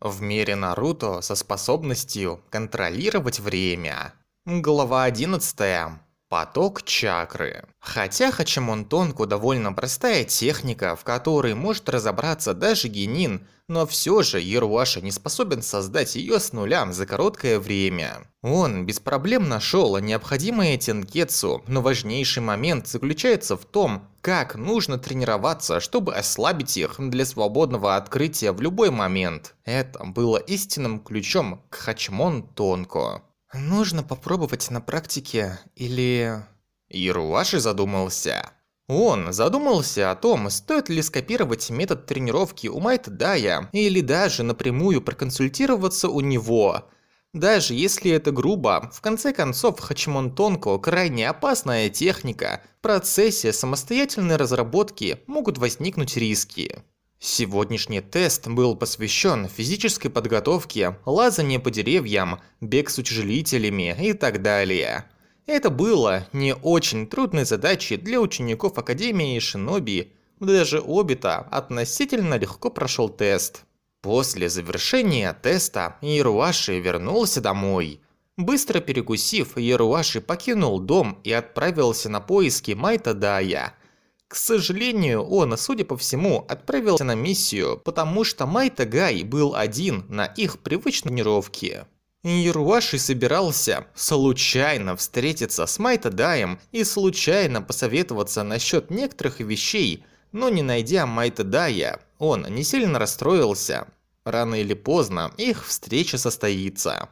В мире Наруто со способностью контролировать время. Глава 11. Поток чакры. Хотя Хачимон Тонку довольно простая техника, в которой может разобраться даже Генин, но все же Яруаша не способен создать ее с нуля за короткое время. Он без проблем нашел необходимое Тенкетсу, но важнейший момент заключается в том, как нужно тренироваться, чтобы ослабить их для свободного открытия в любой момент. Это было истинным ключом к Хачимон Тонку. Нужно попробовать на практике или... Ируаши задумался. Он задумался о том, стоит ли скопировать метод тренировки у Майта Дая или даже напрямую проконсультироваться у него. Даже если это грубо, в конце концов Хачимон Тонко крайне опасная техника, в процессе самостоятельной разработки могут возникнуть риски. Сегодняшний тест был посвящен физической подготовке, лазанию по деревьям, бег с утяжелителями и так далее. Это было не очень трудной задачей для учеников Академии Шиноби, даже Обита относительно легко прошел тест. После завершения теста Ируаши вернулся домой. Быстро перекусив, Ируаши покинул дом и отправился на поиски Майта Дая – к сожалению, он, судя по всему, отправился на миссию, потому что Майта Гай был один на их привычной тренировке. Ируаши собирался случайно встретиться с Майта Даем и случайно посоветоваться насчет некоторых вещей, но не найдя Майта Дая, он не сильно расстроился. Рано или поздно их встреча состоится.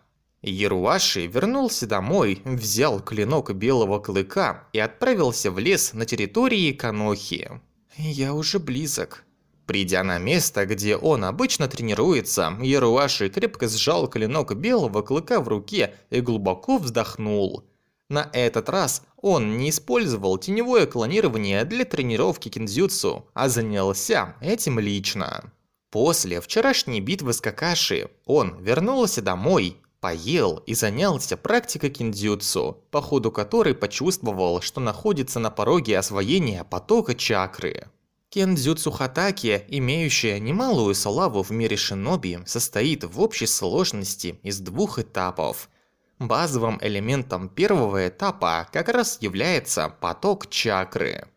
Еруаши вернулся домой, взял клинок белого клыка и отправился в лес на территории Канохи. «Я уже близок». Придя на место, где он обычно тренируется, Еруаши крепко сжал клинок белого клыка в руке и глубоко вздохнул. На этот раз он не использовал теневое клонирование для тренировки кинзюцу, а занялся этим лично. После вчерашней битвы с Какаши он вернулся домой Поел и занялся практикой киндзюцу, по ходу которой почувствовал, что находится на пороге освоения потока чакры. Кендзюцу Хатаки, имеющая немалую славу в мире шиноби, состоит в общей сложности из двух этапов. Базовым элементом первого этапа как раз является поток чакры.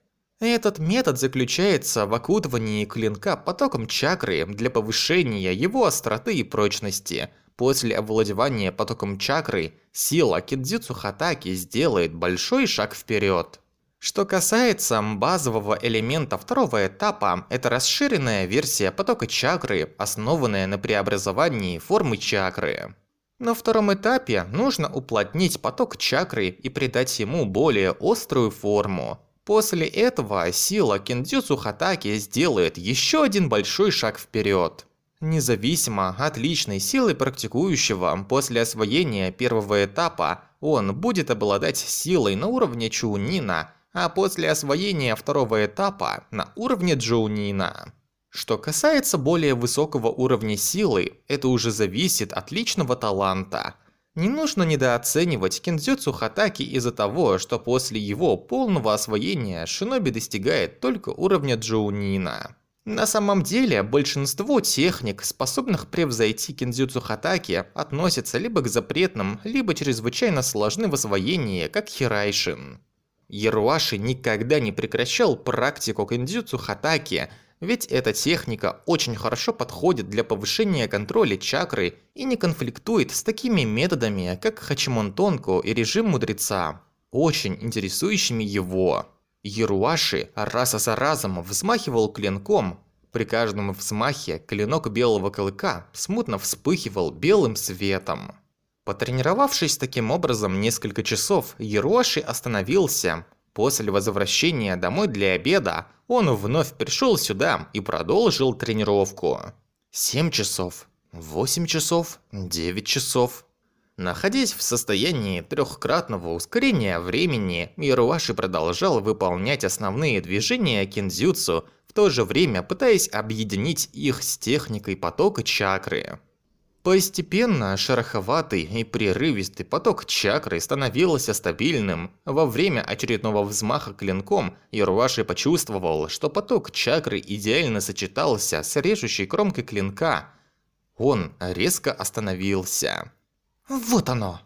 Этот метод заключается в окутывании клинка потоком чакры для повышения его остроты и прочности – После овладевания потоком чакры, сила Кидзюцу Хатаки сделает большой шаг вперед. Что касается базового элемента второго этапа, это расширенная версия потока чакры, основанная на преобразовании формы чакры. На втором этапе нужно уплотнить поток чакры и придать ему более острую форму. После этого сила Кендзюцу Хатаки сделает еще один большой шаг вперед. Независимо от личной силы практикующего, после освоения первого этапа он будет обладать силой на уровне Чунина, а после освоения второго этапа на уровне Джоунина. Что касается более высокого уровня силы, это уже зависит от личного таланта. Не нужно недооценивать Кензюцу Хатаки из-за того, что после его полного освоения Шиноби достигает только уровня Джоунина. На самом деле, большинство техник, способных превзойти кинзюцу хатаки, относятся либо к запретным, либо чрезвычайно сложны в освоении, как хирайшин. Яруаши никогда не прекращал практику кинзюцу хатаки, ведь эта техника очень хорошо подходит для повышения контроля чакры и не конфликтует с такими методами, как Хачимон Тонко и режим мудреца, очень интересующими его. Еруаши раз за разом взмахивал клинком. При каждом взмахе клинок белого клыка смутно вспыхивал белым светом. Потренировавшись таким образом несколько часов, Еруаши остановился. После возвращения домой для обеда он вновь пришел сюда и продолжил тренировку. 7 часов, 8 часов, 9 часов. Находясь в состоянии трехкратного ускорения времени, Ируаши продолжал выполнять основные движения кинзюцу, в то же время пытаясь объединить их с техникой потока чакры. Постепенно шероховатый и прерывистый поток чакры становился стабильным. Во время очередного взмаха клинком Ируаши почувствовал, что поток чакры идеально сочетался с режущей кромкой клинка – Он резко остановился. Вот оно.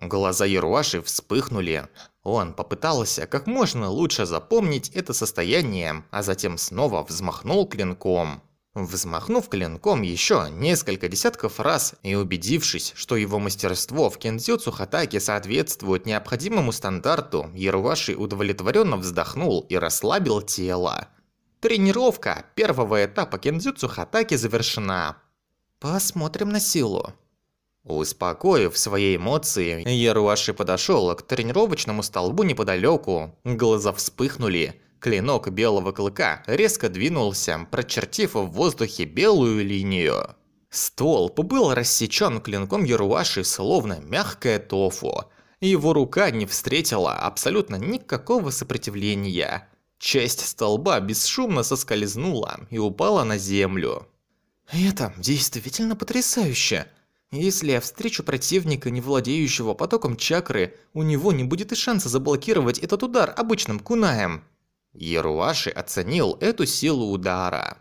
Глаза Яруаши вспыхнули. Он попытался как можно лучше запомнить это состояние, а затем снова взмахнул клинком. Взмахнув клинком еще несколько десятков раз и убедившись, что его мастерство в кендзюцу хатаки соответствует необходимому стандарту, Яруаши удовлетворенно вздохнул и расслабил тело. Тренировка первого этапа кендзюцу хатаки завершена. Посмотрим на силу. Успокоив свои эмоции, Яруаши подошел к тренировочному столбу неподалеку. Глаза вспыхнули. Клинок белого клыка резко двинулся, прочертив в воздухе белую линию. Столб был рассечен клинком Яруаши, словно мягкое тофу. Его рука не встретила абсолютно никакого сопротивления. Часть столба бесшумно соскользнула и упала на землю. «Это действительно потрясающе!» Если я встречу противника, не владеющего потоком чакры, у него не будет и шанса заблокировать этот удар обычным кунаем. Еруаши оценил эту силу удара.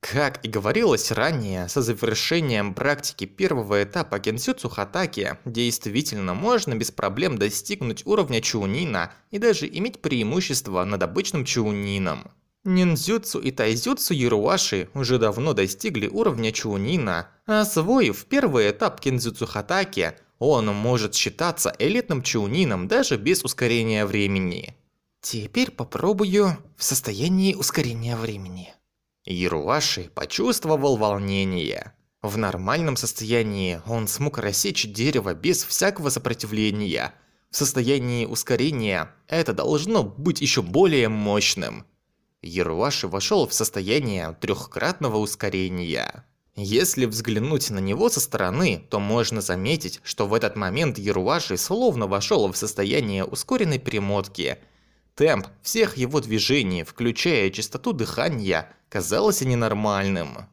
Как и говорилось ранее, со завершением практики первого этапа Генсюцу Хатаки действительно можно без проблем достигнуть уровня Чунина и даже иметь преимущество над обычным Чунином. Ниндзюцу и тайзюцу Яруаши уже давно достигли уровня Чунина, а освоив первый этап кинзюцу Хатаки, он может считаться элитным Чунином даже без ускорения времени. Теперь попробую в состоянии ускорения времени. Яруаши почувствовал волнение. В нормальном состоянии он смог рассечь дерево без всякого сопротивления. В состоянии ускорения это должно быть еще более мощным. Еруаши вошел в состояние трехкратного ускорения. Если взглянуть на него со стороны, то можно заметить, что в этот момент Еруаши словно вошел в состояние ускоренной перемотки. Темп всех его движений, включая частоту дыхания, казался ненормальным.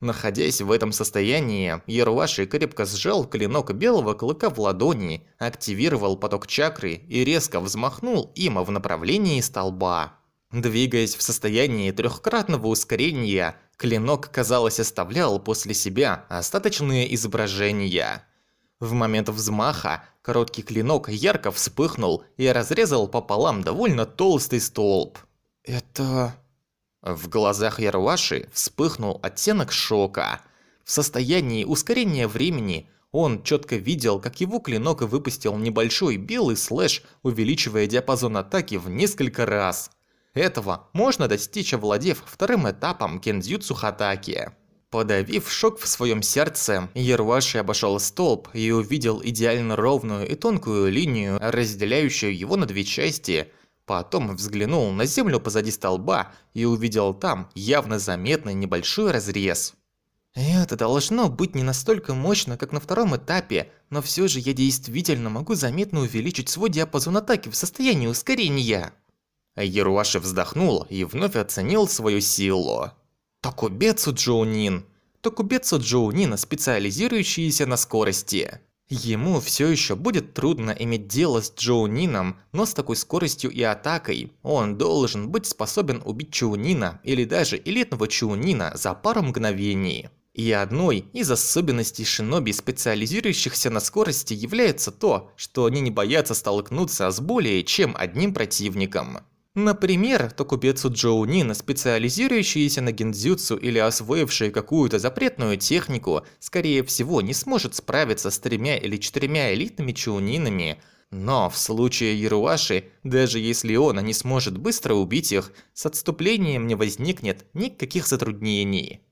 Находясь в этом состоянии, Еруаши крепко сжал клинок белого клыка в ладони, активировал поток чакры и резко взмахнул им в направлении столба. Двигаясь в состоянии трехкратного ускорения, клинок, казалось, оставлял после себя остаточные изображения. В момент взмаха короткий клинок ярко вспыхнул и разрезал пополам довольно толстый столб. «Это...» В глазах Яруаши вспыхнул оттенок шока. В состоянии ускорения времени он четко видел, как его клинок выпустил небольшой белый слэш, увеличивая диапазон атаки в несколько раз. Этого можно достичь, овладев вторым этапом кендзюцу хатаки. Подавив шок в своем сердце, Еруаши обошел столб и увидел идеально ровную и тонкую линию, разделяющую его на две части. Потом взглянул на землю позади столба и увидел там явно заметный небольшой разрез. Это должно быть не настолько мощно, как на втором этапе, но все же я действительно могу заметно увеличить свой диапазон атаки в состоянии ускорения. Еруаши вздохнул и вновь оценил свою силу. Токубецу Джоунин. Токубецу Джоунина, специализирующийся на скорости. Ему все еще будет трудно иметь дело с Джоунином, но с такой скоростью и атакой он должен быть способен убить Чунина или даже элитного Чунина за пару мгновений. И одной из особенностей шиноби, специализирующихся на скорости, является то, что они не боятся столкнуться с более чем одним противником. Например, Токубецу Джоунин, специализирующийся на гендзюцу или освоивший какую-то запретную технику, скорее всего не сможет справиться с тремя или четырьмя элитными чаунинами, но в случае Яруаши, даже если он не сможет быстро убить их, с отступлением не возникнет никаких затруднений.